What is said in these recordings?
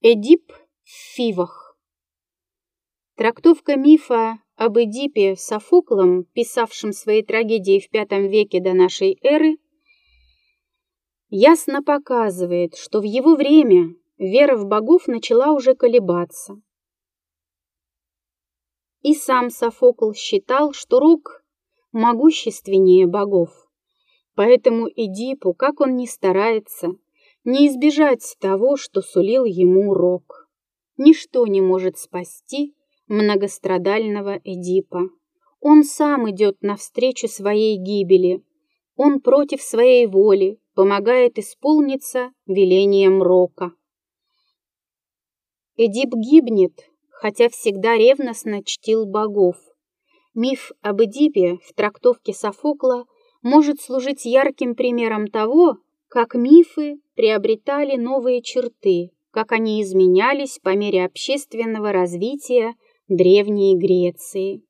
Эдип в Фивах Трактовка мифа об Эдипе Софоклом, писавшем свои трагедии в V веке до нашей эры, ясно показывает, что в его время вера в богов начала уже колебаться. И сам Софокл считал, что Рок могущественнее богов. Поэтому Эдипу, как он ни старается, не избежать того, что сулил ему Рок. Ничто не может спасти многострадального Эдипа. Он сам идет навстречу своей гибели. Он против своей воли помогает исполниться велением Рока. Эдип гибнет, хотя всегда ревностно чтил богов. Миф об Эдипе в трактовке Софокла может служить ярким примером того, как мифы приобретали новые черты, как они изменялись по мере общественного развития Древней Греции.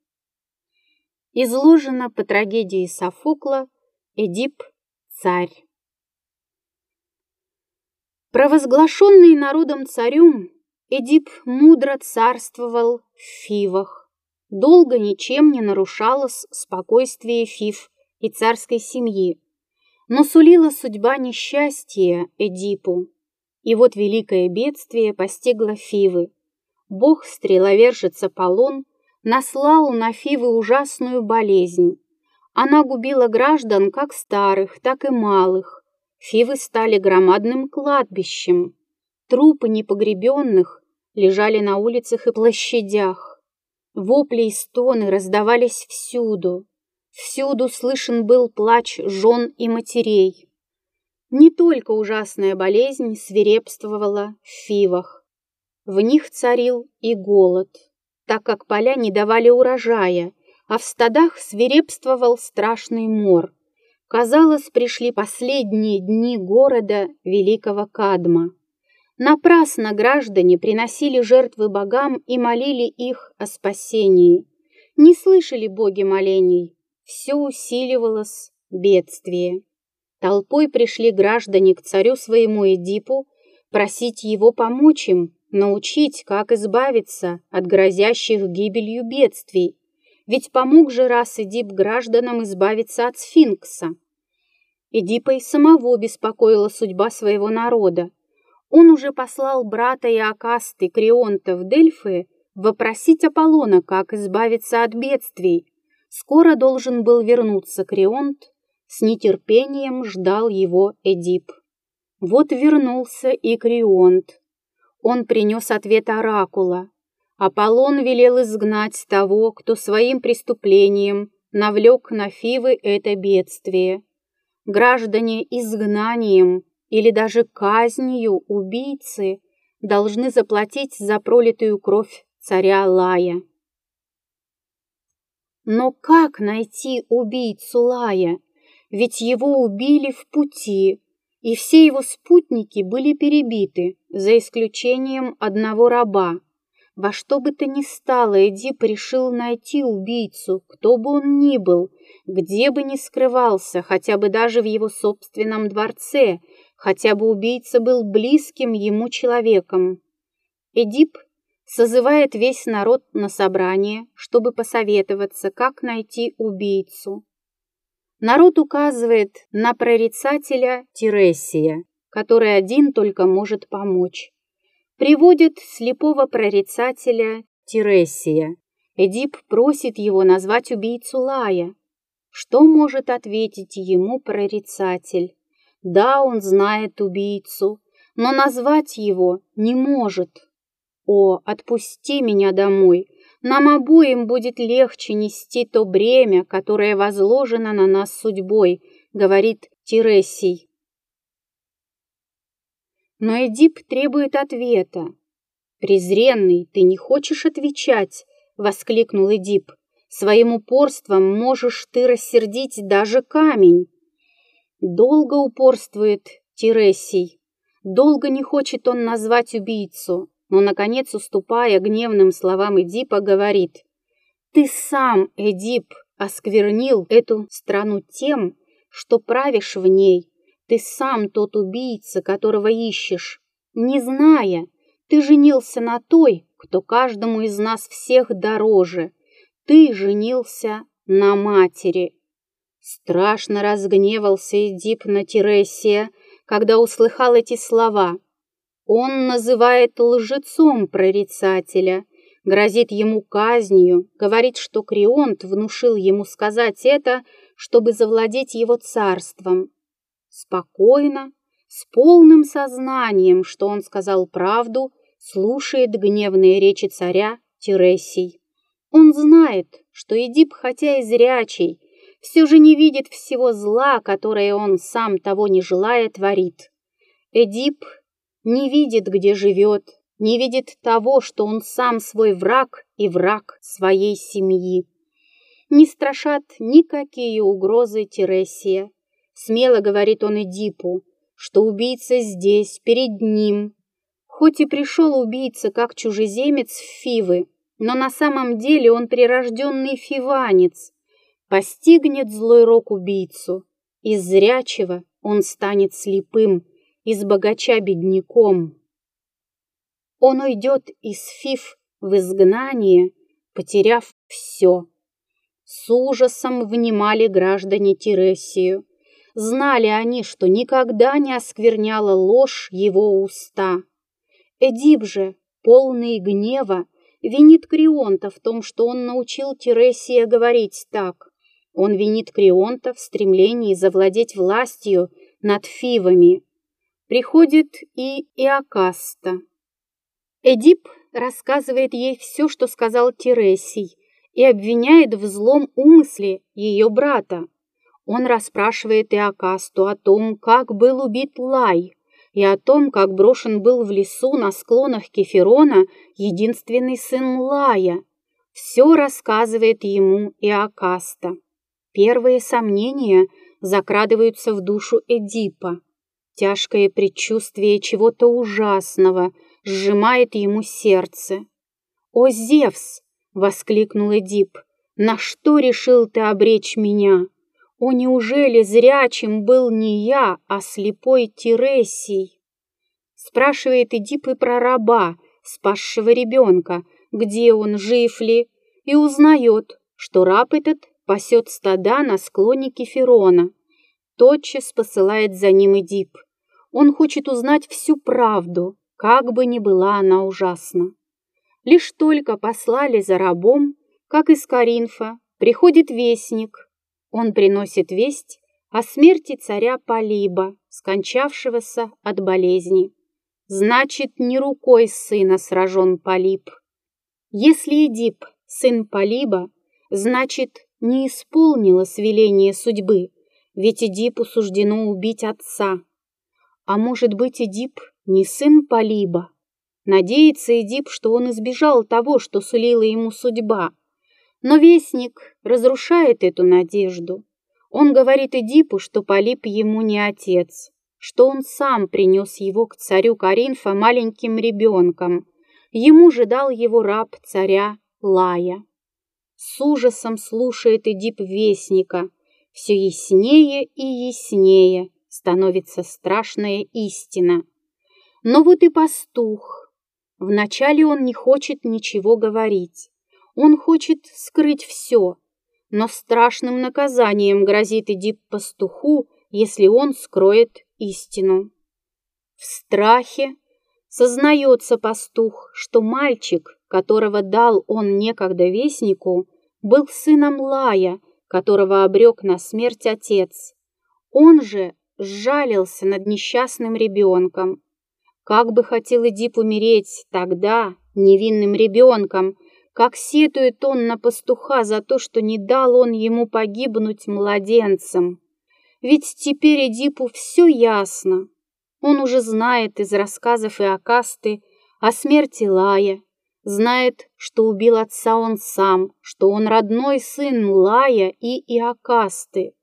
Изложено по трагедии Софокла «Эдип – царь». Провозглашенный народом царем, Эдип мудро царствовал в Фивах. Долго ничем не нарушалось спокойствие Фив и царской семьи, но сулила судьба несчастья Эдипу. И вот великое бедствие постигло Фивы. Бог-стреловержец Аполлон наслал на Фивы ужасную болезнь. Она губила граждан как старых, так и малых. Фивы стали громадным кладбищем. Трупы непогребенных лежали на улицах и площадях. Вопли и стоны раздавались всюду. Всюду слышен был плач жен и матерей. Не только ужасная болезнь свирепствовала в фивах. В них царил и голод, так как поля не давали урожая, а в стадах свирепствовал страшный мор. Казалось, пришли последние дни города Великого Кадма. Напрасно граждане приносили жертвы богам и молили их о спасении. Не слышали боги молений, все усиливалось бедствие. Толпой пришли граждане к царю своему Эдипу просить его помочь им, научить, как избавиться от грозящих гибелью бедствий, ведь помог же раз Эдип гражданам избавиться от сфинкса. Эдипа и самого беспокоила судьба своего народа. Он уже послал брата Иокасты Крионта в Дельфы вопросить Аполлона, как избавиться от бедствий, Скоро должен был вернуться Крионт, с нетерпением ждал его Эдип. Вот вернулся и Крионт. Он принес ответ Оракула. Аполлон велел изгнать того, кто своим преступлением навлек на Фивы это бедствие. Граждане изгнанием или даже казнью убийцы должны заплатить за пролитую кровь царя Лая. Но как найти убийцу Лая? Ведь его убили в пути, и все его спутники были перебиты, за исключением одного раба. Во что бы то ни стало, Эдип решил найти убийцу, кто бы он ни был, где бы ни скрывался, хотя бы даже в его собственном дворце, хотя бы убийца был близким ему человеком. Эдип созывает весь народ на собрание, чтобы посоветоваться, как найти убийцу. Народ указывает на прорицателя Тиресия, который один только может помочь. Приводит слепого прорицателя Тиресия. Эдип просит его назвать убийцу Лая. Что может ответить ему прорицатель? Да, он знает убийцу, но назвать его не может. «О, отпусти меня домой! Нам обоим будет легче нести то бремя, которое возложено на нас судьбой», — говорит Тиресий. Но Эдип требует ответа. «Презренный, ты не хочешь отвечать?» — воскликнул Эдип. «Своим упорством можешь ты рассердить даже камень». Долго упорствует Тиресий. Долго не хочет он назвать убийцу но, наконец, уступая гневным словам Эдипа, говорит, «Ты сам, Эдип, осквернил эту страну тем, что правишь в ней. Ты сам тот убийца, которого ищешь. Не зная, Ты женился на той, кто каждому из нас всех дороже. Ты женился на матери. Страшно разгневался Эдип на Тересия, когда услыхал эти слова. Он называет лжецом прорицателя, грозит ему казнью, говорит, что Крионт внушил ему сказать это, чтобы завладеть его царством. Спокойно, с полным сознанием, что он сказал правду, слушает гневные речи царя Тересий. Он знает, что Эдип, хотя и зрячий, все же не видит всего зла, которое он сам того не желая творит. Эдип не видит, где живет, не видит того, что он сам свой враг и враг своей семьи. Не страшат никакие угрозы Тересия. Смело говорит он Эдипу, что убийца здесь, перед ним. Хоть и пришел убийца как чужеземец в Фивы, но на самом деле он прирожденный фиванец. Постигнет злой рок убийцу. Из зрячего он станет слепым, из богача бедняком. Он уйдет из Фив в изгнание, потеряв все. С ужасом внимали граждане Тересию. Знали они, что никогда не оскверняла ложь его уста. Эдип же, полный гнева, винит Крионта в том, что он научил Тересия говорить так. Он винит Крионта в стремлении завладеть властью над Фивами. Приходит и Иокаста. Эдип рассказывает ей все, что сказал Тересий, и обвиняет в злом умысле ее брата. Он расспрашивает Иокасту о том, как был убит Лай, и о том, как брошен был в лесу на склонах Кеферона единственный сын Лая. Все рассказывает ему Иокаста. Первые сомнения закрадываются в душу Эдипа. Тяжкое предчувствие чего-то ужасного сжимает ему сердце. «О, Зевс!» — воскликнул Эдип. «На что решил ты обречь меня? О, неужели зрячим был не я, а слепой Тересий?» Спрашивает Эдип и про раба, спасшего ребенка, где он, жив ли, и узнает, что раб этот пасет стада на склоне Кеферона. Тотчас посылает за ним Эдип. Он хочет узнать всю правду, как бы ни была она ужасна. Лишь только послали за рабом, как из Каринфа, приходит вестник. Он приносит весть о смерти царя Полиба, скончавшегося от болезни. Значит, не рукой сына сражен Полиб. Если Эдип, сын Полиба, значит, не исполнилось веление судьбы, ведь Эдипу суждено убить отца. А может быть, Эдип не сын Полиба? Надеется Эдип, что он избежал того, что сулила ему судьба. Но вестник разрушает эту надежду. Он говорит Эдипу, что Полип ему не отец, что он сам принес его к царю Каринфа маленьким ребенком. Ему же дал его раб царя Лая. С ужасом слушает Эдип вестника. Все яснее и яснее становится страшная истина. Но вот и пастух. Вначале он не хочет ничего говорить. Он хочет скрыть все, но страшным наказанием грозит Эдип пастуху, если он скроет истину. В страхе сознается пастух, что мальчик, которого дал он некогда вестнику, был сыном Лая, которого обрек на смерть отец. Он же сжалился над несчастным ребенком. Как бы хотел Эдип умереть тогда невинным ребенком, как сетует он на пастуха за то, что не дал он ему погибнуть младенцем. Ведь теперь Эдипу все ясно. Он уже знает из рассказов Иокасты о смерти Лая, знает, что убил отца он сам, что он родной сын Лая и Иокасты.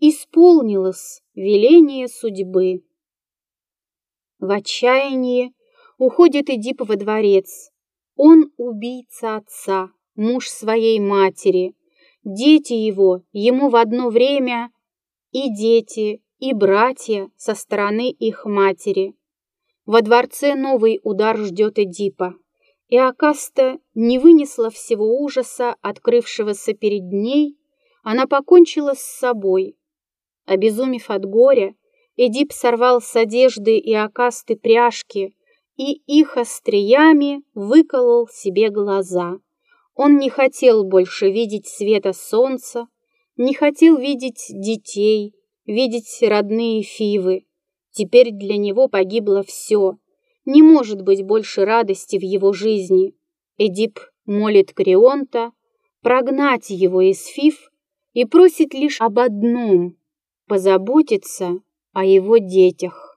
Исполнилось веление судьбы. В отчаянии уходит Эдип во дворец. Он убийца отца, муж своей матери. Дети его ему в одно время и дети, и братья со стороны их матери. Во дворце новый удар ждет Эдипа. И Акаста не вынесла всего ужаса, открывшегося перед ней, она покончила с собой. Обезумев от горя, Эдип сорвал с одежды и Акасты пряжки и их остриями выколол себе глаза. Он не хотел больше видеть света солнца, не хотел видеть детей, видеть родные фивы. Теперь для него погибло все. Не может быть больше радости в его жизни. Эдип молит Крионта прогнать его из Фив и просит лишь об одном – позаботиться о его детях.